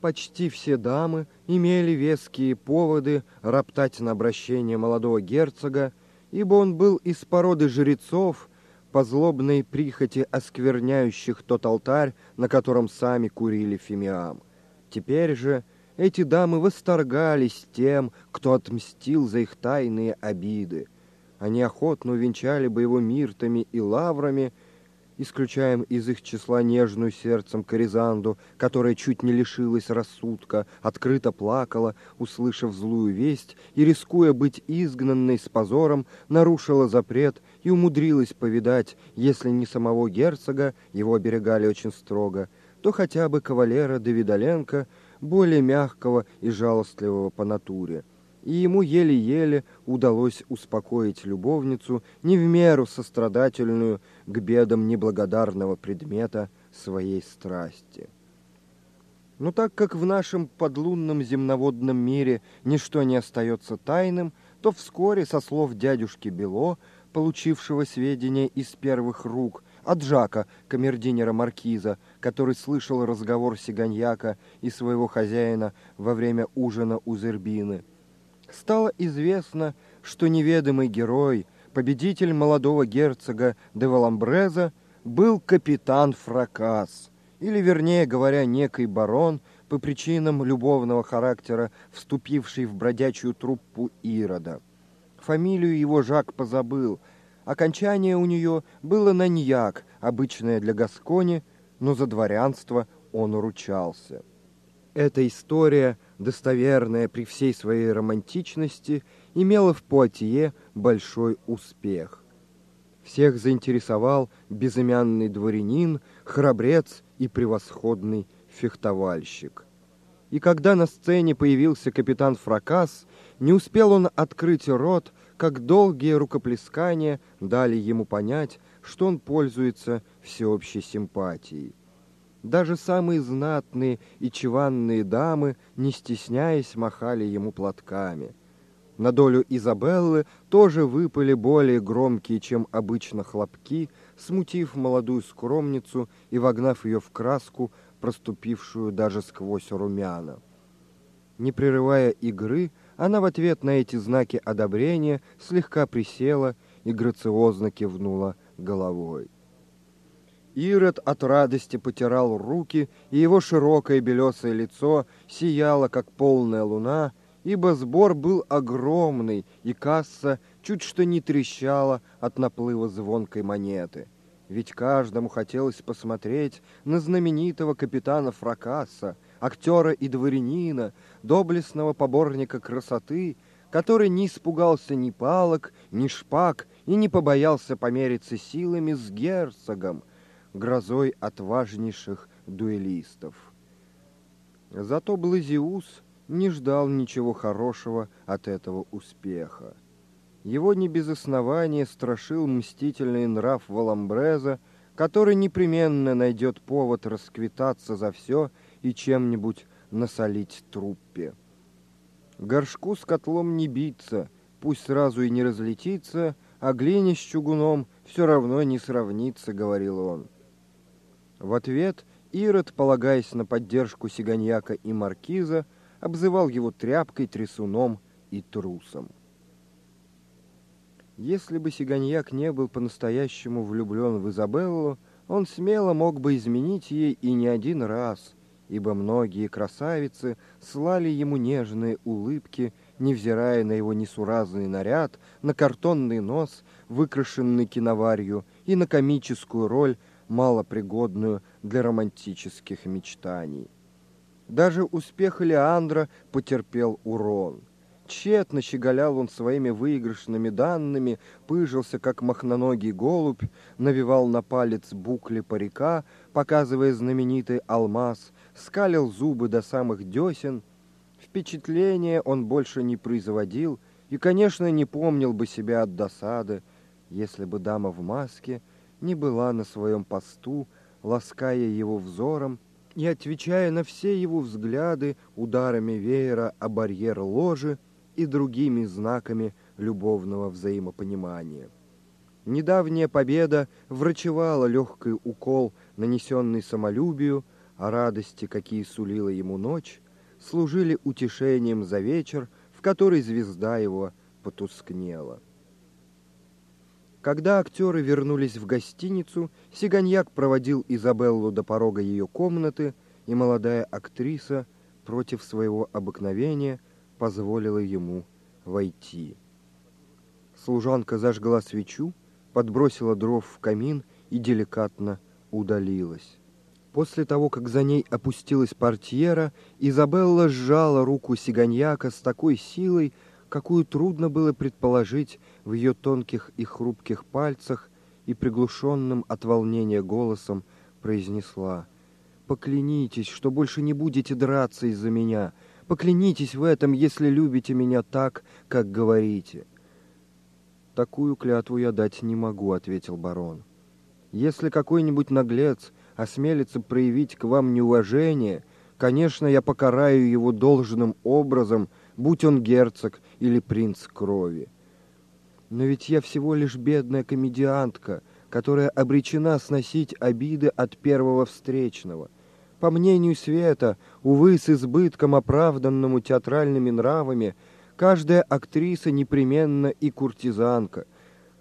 Почти все дамы имели веские поводы роптать на обращение молодого герцога, ибо он был из породы жрецов, по злобной прихоти оскверняющих тот алтарь, на котором сами курили фимиам. Теперь же эти дамы восторгались тем, кто отмстил за их тайные обиды. Они охотно увенчали бы его миртами и лаврами, исключаем из их числа нежную сердцем Коризанду, которая чуть не лишилась рассудка, открыто плакала, услышав злую весть, и, рискуя быть изгнанной с позором, нарушила запрет и умудрилась повидать, если не самого герцога, его оберегали очень строго, то хотя бы кавалера Давидаленко, более мягкого и жалостливого по натуре и ему еле-еле удалось успокоить любовницу, не в меру сострадательную к бедам неблагодарного предмета своей страсти. Но так как в нашем подлунном земноводном мире ничто не остается тайным, то вскоре, со слов дядюшки Бело, получившего сведения из первых рук, от Жака, камердинера Маркиза, который слышал разговор Сиганьяка и своего хозяина во время ужина у Зербины – стало известно, что неведомый герой, победитель молодого герцога де Валамбреза, был капитан Фракас, или, вернее говоря, некий барон, по причинам любовного характера, вступивший в бродячую труппу Ирода. Фамилию его Жак позабыл. Окончание у нее было Наньяк, обычное для Гаскони, но за дворянство он уручался. Эта история – достоверная при всей своей романтичности, имела в Пуатье большой успех. Всех заинтересовал безымянный дворянин, храбрец и превосходный фехтовальщик. И когда на сцене появился капитан Фракас, не успел он открыть рот, как долгие рукоплескания дали ему понять, что он пользуется всеобщей симпатией. Даже самые знатные и чеванные дамы, не стесняясь, махали ему платками. На долю Изабеллы тоже выпали более громкие, чем обычно хлопки, смутив молодую скромницу и вогнав ее в краску, проступившую даже сквозь румяна. Не прерывая игры, она в ответ на эти знаки одобрения слегка присела и грациозно кивнула головой. Ирод от радости потирал руки, и его широкое белесое лицо сияло, как полная луна, ибо сбор был огромный, и касса чуть что не трещала от наплыва звонкой монеты. Ведь каждому хотелось посмотреть на знаменитого капитана Фракаса, актера и дворянина, доблестного поборника красоты, который не испугался ни палок, ни шпаг и не побоялся помериться силами с герцогом, грозой отважнейших дуэлистов. Зато Блазиус не ждал ничего хорошего от этого успеха. Его не без основания страшил мстительный нрав Валамбреза, который непременно найдет повод расквитаться за все и чем-нибудь насолить труппе. Горшку с котлом не биться, пусть сразу и не разлетится, а глине с чугуном все равно не сравнится, говорил он. В ответ Ирод, полагаясь на поддержку Сиганьяка и Маркиза, обзывал его тряпкой, трясуном и трусом. Если бы Сиганьяк не был по-настоящему влюблен в Изабеллу, он смело мог бы изменить ей и не один раз, иво многие красавицы слали ему нежные улыбки, невзирая на его несуразный наряд, на картонный нос, выкрашенный киноварью, и на комическую роль малопригодную для романтических мечтаний. Даже успех Леандра потерпел урон. Тщетно щеголял он своими выигрышными данными, пыжился, как махноногий голубь, навевал на палец букли парика, показывая знаменитый алмаз, скалил зубы до самых десен. Впечатления он больше не производил и, конечно, не помнил бы себя от досады, если бы дама в маске — не была на своем посту, лаская его взором и отвечая на все его взгляды ударами веера о барьер ложи и другими знаками любовного взаимопонимания. Недавняя победа врачевала легкий укол, нанесенный самолюбию, а радости, какие сулила ему ночь, служили утешением за вечер, в который звезда его потускнела. Когда актеры вернулись в гостиницу, Сиганьяк проводил Изабеллу до порога ее комнаты, и молодая актриса против своего обыкновения позволила ему войти. Служанка зажгла свечу, подбросила дров в камин и деликатно удалилась. После того, как за ней опустилась портьера, Изабелла сжала руку Сиганьяка с такой силой, какую трудно было предположить в ее тонких и хрупких пальцах, и приглушенным от волнения голосом произнесла «Поклянитесь, что больше не будете драться из-за меня. Поклянитесь в этом, если любите меня так, как говорите». «Такую клятву я дать не могу», — ответил барон. «Если какой-нибудь наглец осмелится проявить к вам неуважение, конечно, я покараю его должным образом, будь он герцог или принц крови. Но ведь я всего лишь бедная комедиантка, которая обречена сносить обиды от первого встречного. По мнению Света, увы, с избытком оправданному театральными нравами, каждая актриса непременно и куртизанка —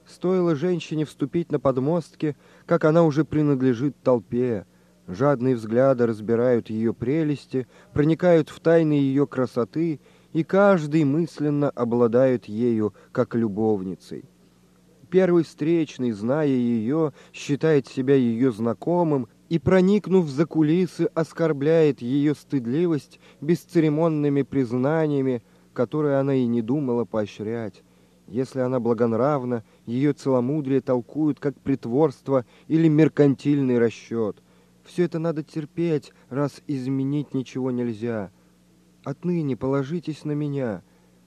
Стоило женщине вступить на подмостки, как она уже принадлежит толпе. Жадные взгляды разбирают ее прелести, проникают в тайны ее красоты, и каждый мысленно обладает ею, как любовницей. Первый встречный, зная ее, считает себя ее знакомым и, проникнув за кулисы, оскорбляет ее стыдливость бесцеремонными признаниями, которые она и не думала поощрять. Если она благонравна, ее целомудрие толкуют как притворство или меркантильный расчет. Все это надо терпеть, раз изменить ничего нельзя. Отныне положитесь на меня.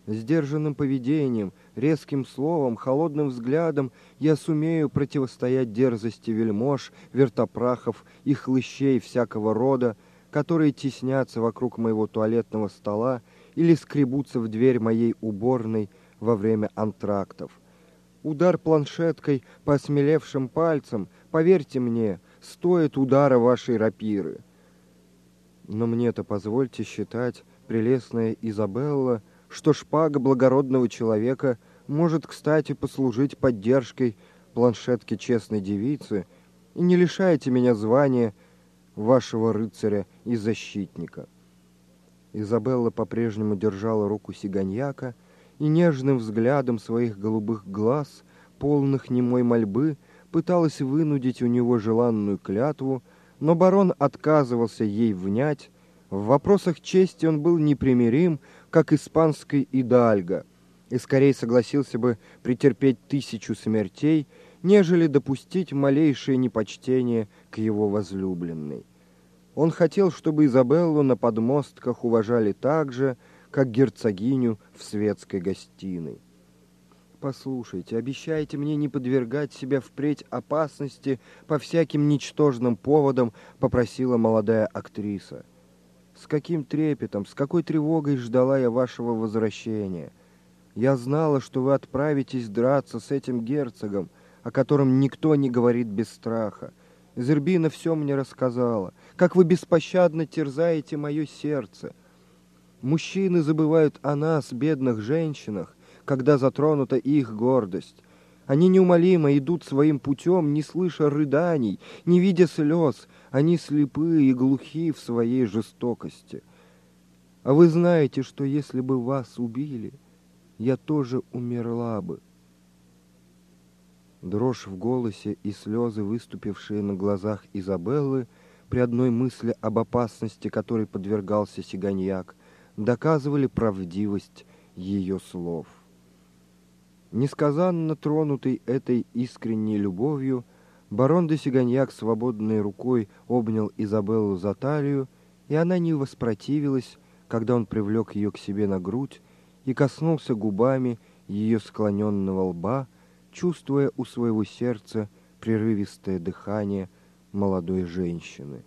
Сдержанным поведением, резким словом, холодным взглядом я сумею противостоять дерзости вельмож, вертопрахов и хлыщей всякого рода, которые теснятся вокруг моего туалетного стола или скребутся в дверь моей уборной, во время антрактов. Удар планшеткой по осмелевшим пальцам, поверьте мне, стоит удара вашей рапиры. Но мне-то позвольте считать, прелестная Изабелла, что шпага благородного человека может, кстати, послужить поддержкой планшетки честной девицы, и не лишайте меня звания вашего рыцаря и защитника. Изабелла по-прежнему держала руку сиганьяка, и нежным взглядом своих голубых глаз, полных немой мольбы, пыталась вынудить у него желанную клятву, но барон отказывался ей внять. В вопросах чести он был непримирим, как испанский идальго, и скорее согласился бы претерпеть тысячу смертей, нежели допустить малейшее непочтение к его возлюбленной. Он хотел, чтобы Изабеллу на подмостках уважали так же, как герцогиню в светской гостиной. «Послушайте, обещайте мне не подвергать себя впредь опасности по всяким ничтожным поводам», — попросила молодая актриса. «С каким трепетом, с какой тревогой ждала я вашего возвращения. Я знала, что вы отправитесь драться с этим герцогом, о котором никто не говорит без страха. Зербина все мне рассказала, как вы беспощадно терзаете мое сердце, Мужчины забывают о нас, бедных женщинах, когда затронута их гордость. Они неумолимо идут своим путем, не слыша рыданий, не видя слез. Они слепы и глухи в своей жестокости. А вы знаете, что если бы вас убили, я тоже умерла бы. Дрожь в голосе и слезы, выступившие на глазах Изабеллы, при одной мысли об опасности, которой подвергался Сиганьяк, доказывали правдивость ее слов. Несказанно тронутый этой искренней любовью, барон де Сиганьяк свободной рукой обнял Изабеллу за талию, и она не воспротивилась, когда он привлек ее к себе на грудь и коснулся губами ее склоненного лба, чувствуя у своего сердца прерывистое дыхание молодой женщины.